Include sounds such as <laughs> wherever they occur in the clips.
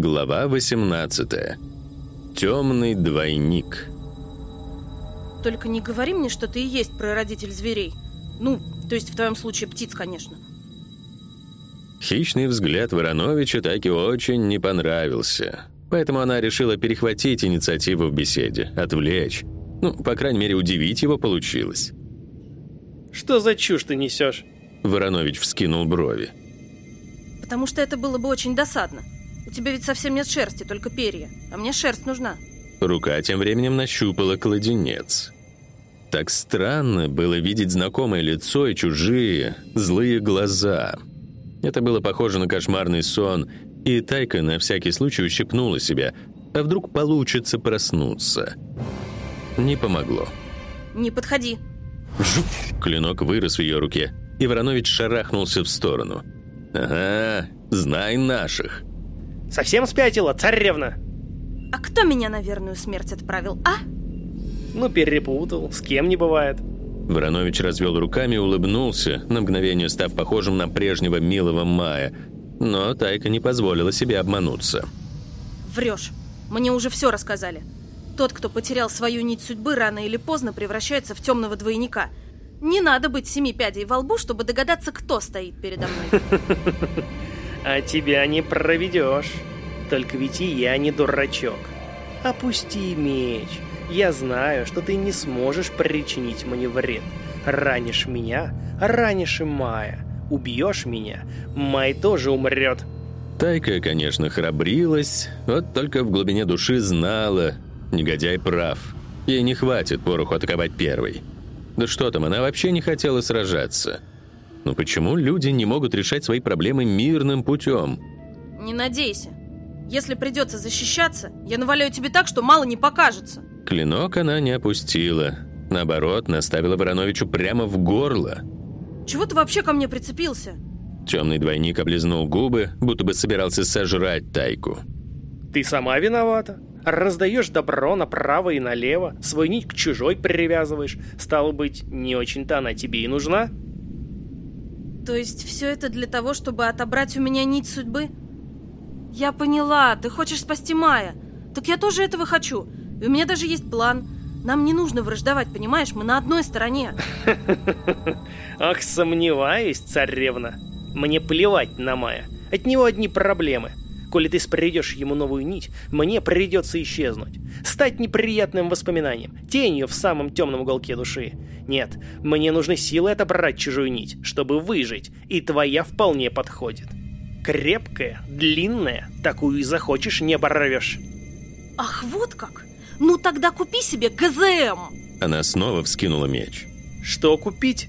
Глава 18. Темный двойник. Только не говори мне, что ты и есть прародитель зверей. Ну, то есть в твоем случае птиц, конечно. Хищный взгляд Вороновича Таки очень не понравился. Поэтому она решила перехватить инициативу в беседе, отвлечь. Ну, по крайней мере, удивить его получилось. Что за чушь ты несешь? Воронович вскинул брови. Потому что это было бы очень досадно. У тебя ведь совсем нет шерсти, только перья. А мне шерсть нужна. Рука тем временем нащупала кладенец. Так странно было видеть знакомое лицо и чужие, злые глаза. Это было похоже на кошмарный сон, и Тайка на всякий случай ущипнула себя. А вдруг получится проснуться? Не помогло. Не подходи. Жук! Клинок вырос в ее руке, и Воронович шарахнулся в сторону. «Ага, знай наших». Совсем спятила, царевна? А кто меня на верную смерть отправил, а? Ну, перепутал, с кем не бывает. Воронович развел руками и улыбнулся, на мгновение став похожим на прежнего милого Мая. Но Тайка не позволила себе обмануться. Врешь. Мне уже все рассказали. Тот, кто потерял свою нить судьбы, рано или поздно превращается в темного двойника. Не надо быть семи пядей во лбу, чтобы догадаться, кто стоит передо мной. <laughs> А тебя не проведешь. Только ведь и я не дурачок. Опусти меч. Я знаю, что ты не сможешь причинить мне вред. Ранишь меня, ранишь и Майя. Убьешь меня, Май тоже умрет. Тайка, конечно, храбрилась, вот только в глубине души знала, негодяй прав. Ей не хватит пороху атаковать первой. Да что там, она вообще не хотела сражаться. Но почему люди не могут решать свои проблемы мирным путем? Не надейся. Если придется защищаться, я наваляю тебе так, что мало не покажется. Клинок она не опустила. Наоборот, наставила Вороновичу прямо в горло. Чего ты вообще ко мне прицепился? Темный двойник облизнул губы, будто бы собирался сожрать Тайку. Ты сама виновата. Раздаешь добро направо и налево, свой нить к чужой привязываешь. Стало быть, не очень-то она тебе и нужна? То есть все это для того, чтобы отобрать у меня нить судьбы? Я поняла, ты хочешь спасти Мая. Так я тоже этого хочу. И у меня даже есть план. Нам не нужно враждовать, понимаешь? Мы на одной стороне. <laughs> Ах, сомневаюсь, царевна. Мне плевать на Мая. От него одни проблемы. Коли ты спредешь ему новую нить, мне придется исчезнуть. Стать неприятным воспоминанием, тенью в самом темном уголке души. Нет, мне нужны силы отобрать чужую нить, чтобы выжить, и твоя вполне подходит. Крепкая, длинная, такую и захочешь, не оборвешь. Ах, вот как? Ну тогда купи себе ГЗМ. Она снова вскинула меч. Что купить?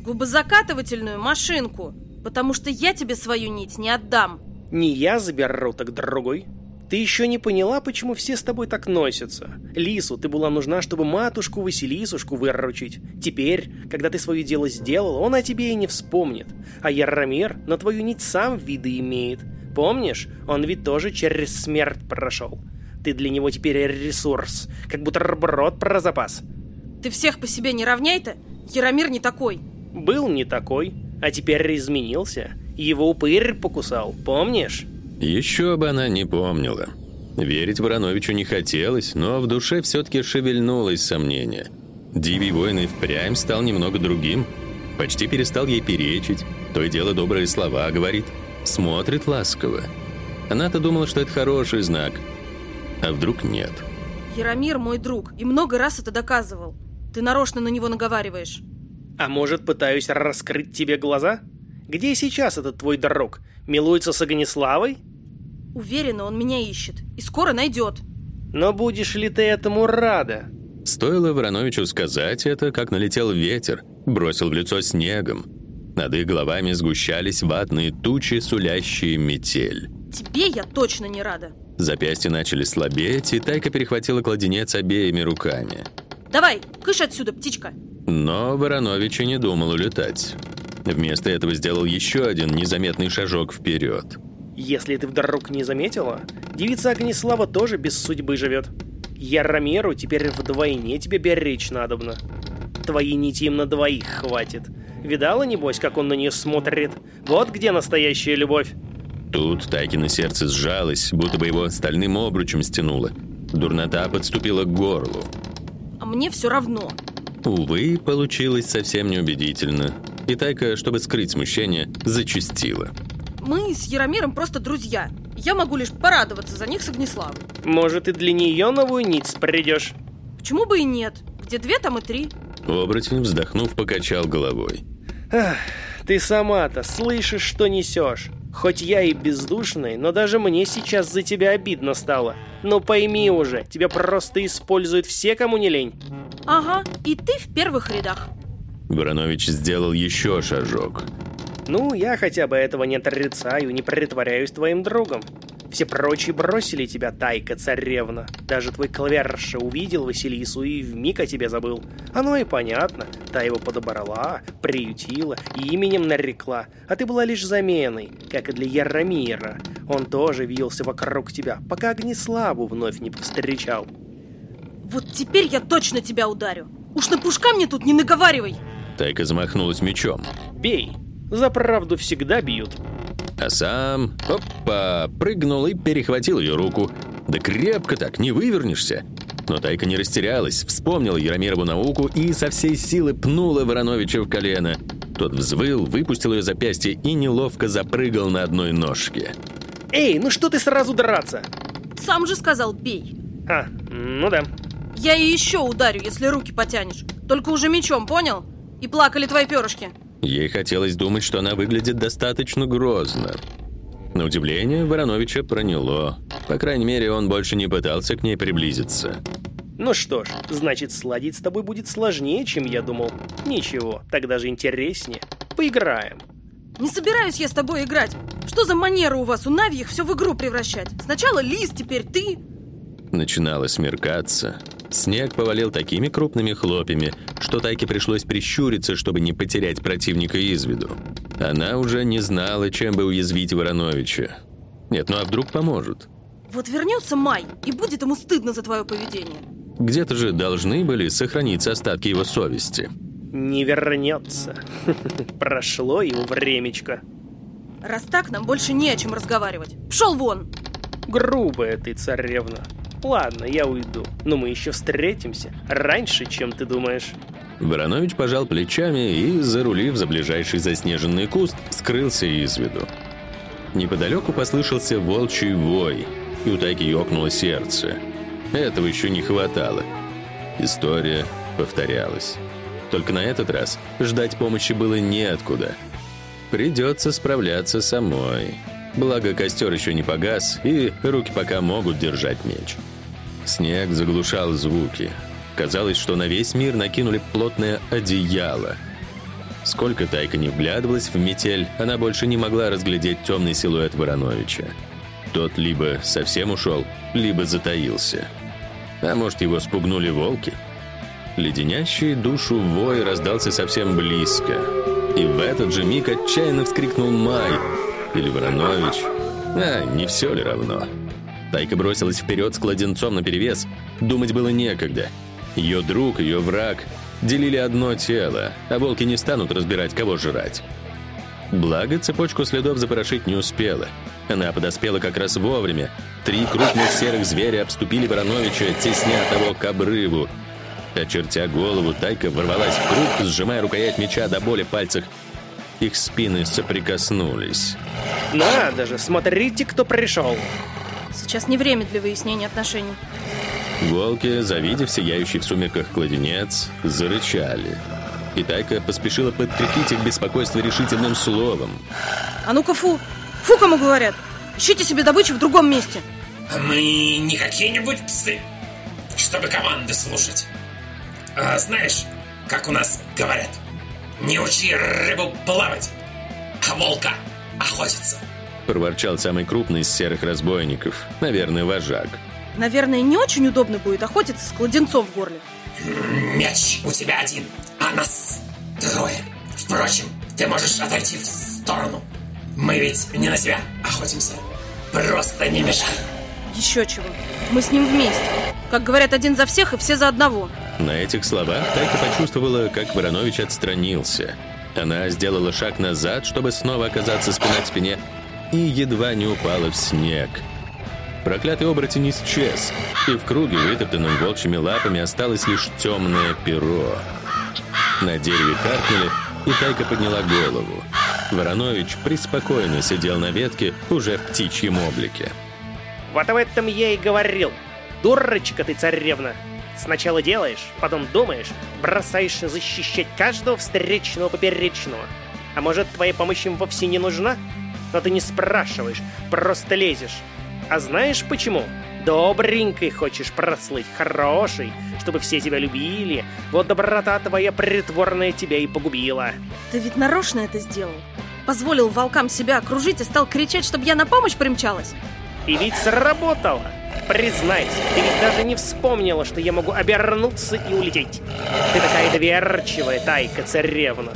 Губозакатывательную машинку. Потому что я тебе свою нить не отдам. Не я заберу, так другой. Ты еще не поняла, почему все с тобой так носятся. Лису ты была нужна, чтобы матушку Василисушку выручить. Теперь, когда ты свое дело сделал, он о тебе и не вспомнит. А Яромир на твою нить сам виды имеет. Помнишь, он ведь тоже через смерть прошел. Ты для него теперь ресурс, как будто бутерброд про запас. Ты всех по себе не равняй-то. Яромир не такой. Был не такой, а теперь изменился. Его упырь покусал, помнишь? Еще бы она не помнила. Верить Вороновичу не хотелось, но в душе все-таки шевельнулось сомнение. Дивий воин и впрямь стал немного другим. Почти перестал ей перечить, то и дело добрые слова говорит. Смотрит ласково. Она-то думала, что это хороший знак. А вдруг нет? Яромир мой друг, и много раз это доказывал. Ты нарочно на него наговариваешь. А может, пытаюсь раскрыть тебе глаза? Где сейчас этот твой друг? Милуется с Огнеславой? Уверена, он меня ищет. И скоро найдет. Но будешь ли ты этому рада? Стоило Вороновичу сказать это, как налетел ветер, бросил в лицо снегом. Над их головами сгущались ватные тучи, сулящие метель. Тебе я точно не рада. Запястья начали слабеть, и Тайка перехватила кладенец обеими руками. Давай, кыш отсюда, птичка. Но Воронович и не думал улетать. Вместо этого сделал еще один незаметный шажок вперед. Если ты вдруг не заметила, девица Огнеслава тоже без судьбы живет. Яромеру теперь вдвойне тебе беречь надобно. Твои нити им на двоих хватит. Видала, небось, как он на нее смотрит? Вот где настоящая любовь. Тут Тайкино сердце сжалось, будто бы его стальным обручем стянуло. Дурнота подступила к горлу. А мне все равно. Увы, получилось совсем неубедительно. И Тайка, чтобы скрыть смущение, зачастила. Мы с Яромиром просто друзья. Я могу лишь порадоваться за них с Огнеславом. Может, и для нее новую нить спредешь? Почему бы и нет? Где две, там и три. Оборотень, вздохнув, покачал головой. Ах, ты сама-то слышишь, что несешь? Хоть я и бездушный, но даже мне сейчас за тебя обидно стало. Но пойми уже, тебя просто используют все, кому не лень. Ага, и ты в первых рядах. Воронович сделал еще шажок. Ну, я хотя бы этого не отрицаю, не притворяюсь твоим другом. Все прочие бросили тебя, Тайка Царевна. Даже твой клаверша увидел Василису и вмиг о тебе забыл. Оно и понятно. Та его подобрала, приютила, именем нарекла. А ты была лишь заменой, как и для Яромира. Он тоже вился вокруг тебя, пока Огнеславу вновь не повстречал. Вот теперь я точно тебя ударю. Уж на пушка мне тут не наговаривай. Тайка замахнулась мечом. Бей. За правду всегда бьют. А сам, опа, прыгнул и перехватил ее руку. Да крепко так, не вывернешься. Но Тайка не растерялась, вспомнила Яромирову науку и со всей силы пнула Вороновича в колено. Тот взвыл, выпустил ее запястье и неловко запрыгал на одной ножке. Эй, ну что ты сразу драться? Сам же сказал бей. А, ну да. Я и еще ударю, если руки потянешь. Только уже мечом, понял? И плакали твои перышки. Ей хотелось думать, что она выглядит достаточно грозно. На удивление Вороновича проняло. По крайней мере, он больше не пытался к ней приблизиться. Ну что ж, значит, сладить с тобой будет сложнее, чем я думал. Ничего, так даже интереснее. Поиграем. Не собираюсь я с тобой играть. Что за манера у вас, у Навьих, все в игру превращать? Сначала Лис, теперь ты. Начинало смеркаться. Снег повалил такими крупными хлопьями, что Тайке пришлось прищуриться, чтобы не потерять противника из виду. Она уже не знала, чем бы уязвить Вороновича. Нет, ну а вдруг поможет? Вот вернется Май, и будет ему стыдно за твое поведение. Где-то же должны были сохраниться остатки его совести. Не вернется. <laughs> Прошло его времечко. Раз так, нам больше не о чем разговаривать. Пшел вон! Грубая ты, царевна. Ладно, я уйду, но мы еще встретимся раньше, чем ты думаешь. Воронович пожал плечами и, зарулив за ближайший заснеженный куст, скрылся из виду. Неподалеку послышался волчий вой, и у Тайки ёкнуло сердце. Этого еще не хватало. История повторялась. Только на этот раз ждать помощи было неоткуда. Придется справляться самой. Благо, костер еще не погас, и руки пока могут держать меч. Снег заглушал звуки. Казалось, что на весь мир накинули плотное одеяло. Сколько Тайка не вглядывалась в метель, она больше не могла разглядеть темный силуэт Вороновича. Тот либо совсем ушел, либо затаился. А может, его спугнули волки? Леденящий душу вой раздался совсем близко. И в этот же миг отчаянно вскрикнул Май. Или Воронович. А, не все ли равно? Тайка бросилась вперед с кладенцом наперевес. Думать было некогда. Ее друг, ее враг делили одно тело, а волки не станут разбирать, кого жрать. Благо, цепочку следов запорошить не успела. Она подоспела как раз вовремя. Три крупных серых зверя обступили Вороновича, тесня того к обрыву. Очертя голову, Тайка ворвалась в круг, сжимая рукоять меча до боли в пальцах. Их спины соприкоснулись. Надо же, смотрите, кто пришел. Сейчас не время для выяснения отношений. Волки, завидев сияющий в сумерках кладенец, зарычали. И Тайка поспешила подкрепить их беспокойство решительным словом. А ну-ка фу! Фу, кому говорят! Ищите себе добычу в другом месте. Мы не какие-нибудь псы, чтобы команды слушать. А знаешь, как у нас говорят, не учи рыбу плавать, а волка охотиться. Проворчал самый крупный из серых разбойников, наверное, вожак. Наверное, не очень удобно будет охотиться с кладенцом в горле. Мяч у тебя один, а нас трое. Впрочем, ты можешь отойти в сторону. Мы ведь не на тебя охотимся. Просто не мешай. Еще чего. Мы с ним вместе. Как говорят, один за всех и все за одного. На этих словах Тайка почувствовала, как Воронович отстранился. Она сделала шаг назад, чтобы снова оказаться спина к спине, и едва не упала в снег. Проклятый оборотень исчез, и в круге, вытоптанном волчьими лапами, осталось лишь темное перо. На дереве каркнули, и Тайка подняла голову. Воронович преспокойно сидел на ветке, уже в птичьем облике. Вот об этом я и говорил. Дурочка ты, царевна. Сначала делаешь, потом думаешь, бросаешься защищать каждого встречного поперечного. А может, твоя помощь им вовсе не нужна? Но ты не спрашиваешь, просто лезешь. А знаешь почему? Добренькой хочешь прослыть, хороший, чтобы все тебя любили. Вот доброта твоя притворная тебя и погубила. Ты ведь нарочно это сделал. Позволил волкам себя окружить и стал кричать, чтобы я на помощь примчалась. И ведь сработало. Признайся, ты ведь даже не вспомнила, что я могу обернуться и улететь. Ты такая доверчивая, тайка царевна.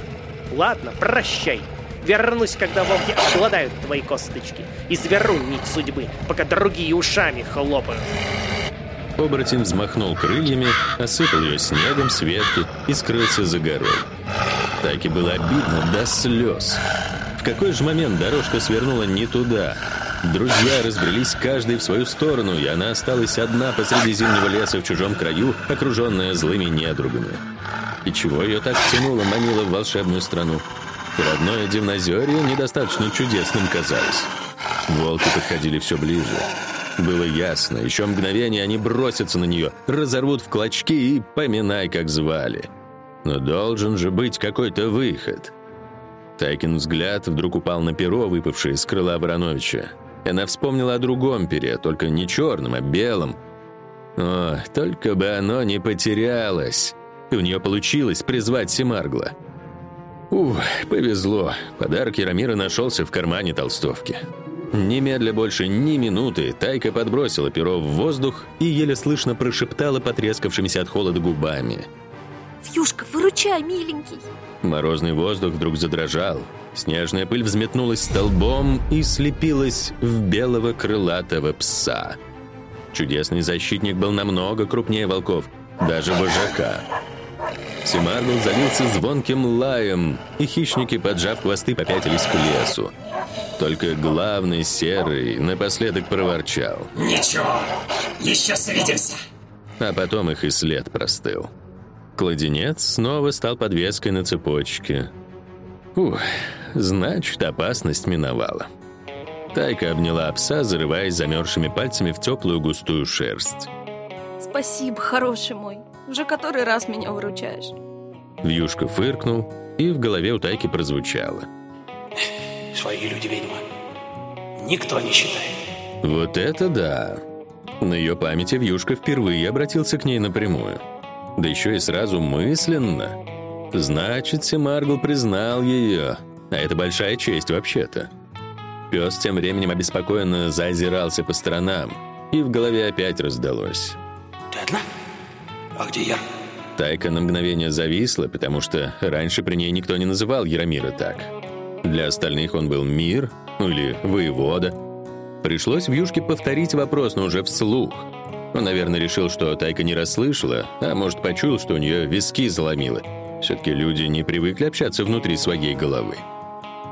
Ладно, прощай. Вернусь, когда волки обладают твои косточки. И заберу нить судьбы, пока другие ушами хлопают. Оборотень взмахнул крыльями, осыпал ее снегом с ветки и скрылся за горой. Таки было обидно до слез. В какой же момент дорожка свернула не туда? Друзья разбрелись каждый в свою сторону, и она осталась одна посреди зимнего леса в чужом краю, окруженная злыми недругами. И чего ее так тянуло, манило в волшебную страну? Родное Дивнозерье недостаточно чудесным казалось. Волки подходили все ближе. Было ясно, еще мгновение они бросятся на нее, разорвут в клочки и поминай, как звали. Но должен же быть какой-то выход. Тайкин взгляд вдруг упал на перо, выпавшее из крыла Вороновича. Она вспомнила о другом пере, только не черном, а белом. О, только бы оно не потерялось. И у нее получилось призвать Семаргла. Ух, повезло. Подарок Яромира нашелся в кармане толстовки. Немедля больше ни минуты Тайка подбросила перо в воздух и еле слышно прошептала потрескавшимися от холода губами. «Вьюшка, выручай, миленький!» Морозный воздух вдруг задрожал. Снежная пыль взметнулась столбом и слепилась в белого крылатого пса. Чудесный защитник был намного крупнее волков, даже вожака. Семаргл залился звонким лаем, и хищники, поджав хвосты, попятились к лесу. Только главный серый напоследок проворчал. Ничего, еще свидимся. А потом их и след простыл. Кладенец снова стал подвеской на цепочке. Ух, значит, опасность миновала. Тайка обняла пса, зарываясь замерзшими пальцами в теплую густую шерсть. Спасибо, хороший мой. Уже который раз меня выручаешь. Вьюшка фыркнул, и в голове у Тайки прозвучало. Свои люди, ведьма. Никто не считает. Вот это да! На ее памяти Вьюшка впервые обратился к ней напрямую. Да еще и сразу мысленно. Значит, Семаргл признал ее. А это большая честь вообще-то. Пес тем временем обеспокоенно заозирался по сторонам, и в голове опять раздалось. Ты одна? А где я? Тайка на мгновение зависла, потому что раньше при ней никто не называл Яромира так. Для остальных он был мир, ну или воевода. Пришлось Вьюшке повторить вопрос, но уже вслух. Он, наверное, решил, что Тайка не расслышала, а может, почуял, что у нее виски заломило. Все-таки люди не привыкли общаться внутри своей головы.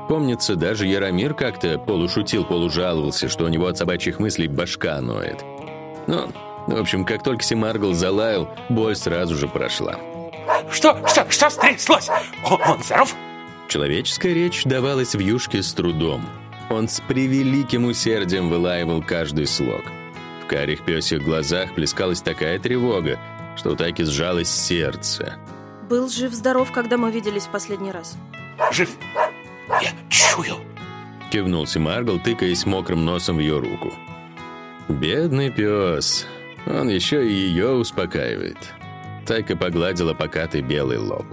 Помнится, даже Яромир как-то полушутил, полужаловался, что у него от собачьих мыслей башка ноет. Ну, в общем, как только Семаргл залаял, боль сразу же прошла. Что? Что? Что стряслось? Он, он здоров? Человеческая речь давалась в юшке с трудом. Он с превеликим усердием вылаивал каждый слог. В карих пёсих глазах плескалась такая тревога, что у Таки сжалось сердце. Был жив-здоров, когда мы виделись в последний раз. Жив. Я чую. Кивнул Семаргл, тыкаясь мокрым носом в ее руку. Бедный пес. Он еще и ее успокаивает. Тайка погладила покатый белый лоб.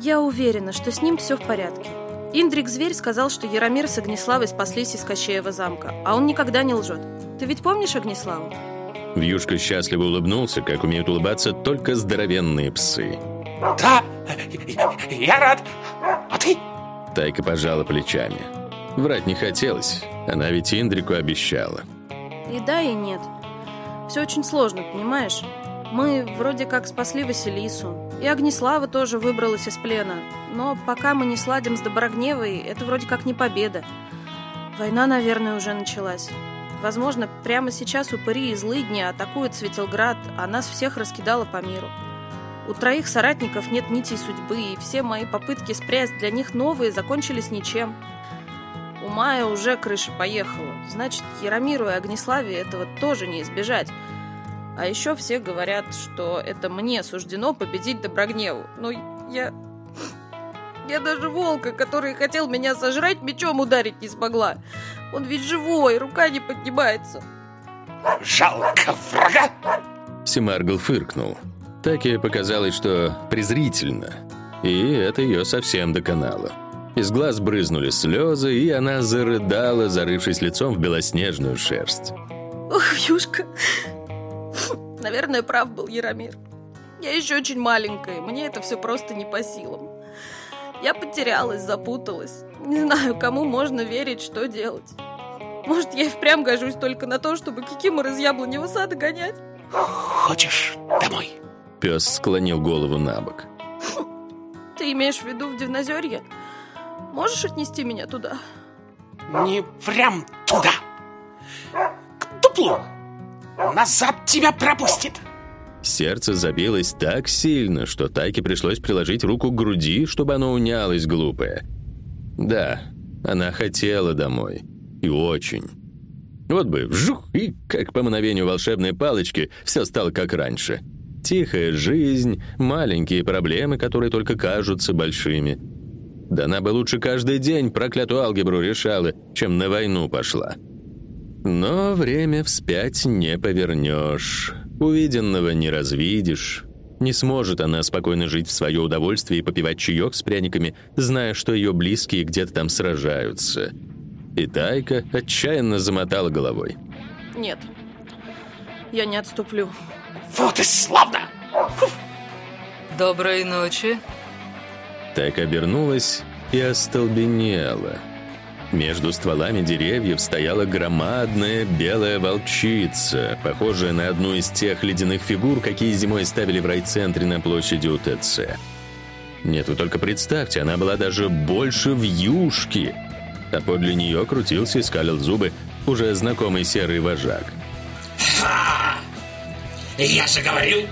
Я уверена, что с ним все в порядке. Индрик Зверь сказал, что Яромир с Огнеславой спаслись из Кощеева замка, а он никогда не лжет. Ты ведь помнишь Огнеславу? Вьюшка счастливо улыбнулся, как умеют улыбаться только здоровенные псы. Да, я рад. А ты? Тайка пожала плечами. Врать не хотелось, она ведь Индрику обещала. И да, и нет. Все очень сложно, понимаешь? Мы вроде как спасли Василису. И Огнеслава тоже выбралась из плена. Но пока мы не сладим с Доброгневой, это вроде как не победа. Война, наверное, уже началась. Возможно, прямо сейчас упыри и злыдни атакуют Светилград, а нас всех раскидало по миру. У троих соратников нет нитей судьбы, и все мои попытки спрятать для них новые закончились ничем. У Мая уже крыша поехала. Значит, Яромиру и Огнеславе этого тоже не избежать. А еще все говорят, что это мне суждено победить Доброгневу. Но я... Я даже волка, который хотел меня сожрать, мечом ударить не смогла. Он ведь живой, рука не поднимается. Жалко врага! Семаргл фыркнул. Так ей показалось, что презрительно. И это ее совсем доконало. Из глаз брызнули слезы, и она зарыдала, зарывшись лицом в белоснежную шерсть. Ох, Юшка. Наверное, прав был Яромир. Я еще очень маленькая, мне это все просто не по силам. Я потерялась, запуталась. Не знаю, кому можно верить, что делать. Может, я и впрямь гожусь только на то, чтобы кикимор из яблоневого сада гонять? Хочешь домой? Пес склонил голову на бок. Ты имеешь в виду в Дивнозерье? Можешь отнести меня туда? Не прям туда. К дуплу. Назад тебя пропустит. Сердце забилось так сильно, что Тайке пришлось приложить руку к груди, чтобы оно унялось глупое. Да, она хотела домой. И очень. Вот бы вжух, и как по мановению волшебной палочки все стало как раньше. Тихая жизнь, маленькие проблемы, которые только кажутся большими. Да она бы лучше каждый день проклятую алгебру решала, чем на войну пошла. Но время вспять не повернешь. Увиденного не развидишь. Не сможет она спокойно жить в свое удовольствие и попивать чаек с пряниками, зная, что ее близкие где-то там сражаются. И Тайка отчаянно замотала головой. Нет, я не отступлю. Вот и славно! Доброй ночи. Тайка обернулась и остолбенела. Между стволами деревьев стояла громадная белая волчица, похожая на одну из тех ледяных фигур, какие зимой ставили в райцентре на площади УТЦ. Нет, вы только представьте, она была даже больше вьюшки, а подле нее крутился и скалил зубы уже знакомый серый вожак. Ха! Я же говорил,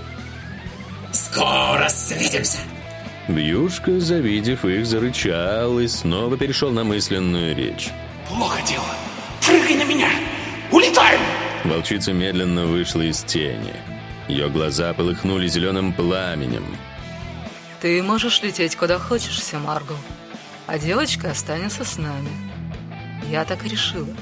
скоро свидимся. Вьюшка, завидев их, зарычал и снова перешел на мысленную речь. Плохо дело. Прыгай на меня! Улетаем! Волчица медленно вышла из тени. Ее глаза полыхнули зеленым пламенем. Ты можешь лететь куда хочешь, Семаргл. А девочка останется с нами. Я так и решила.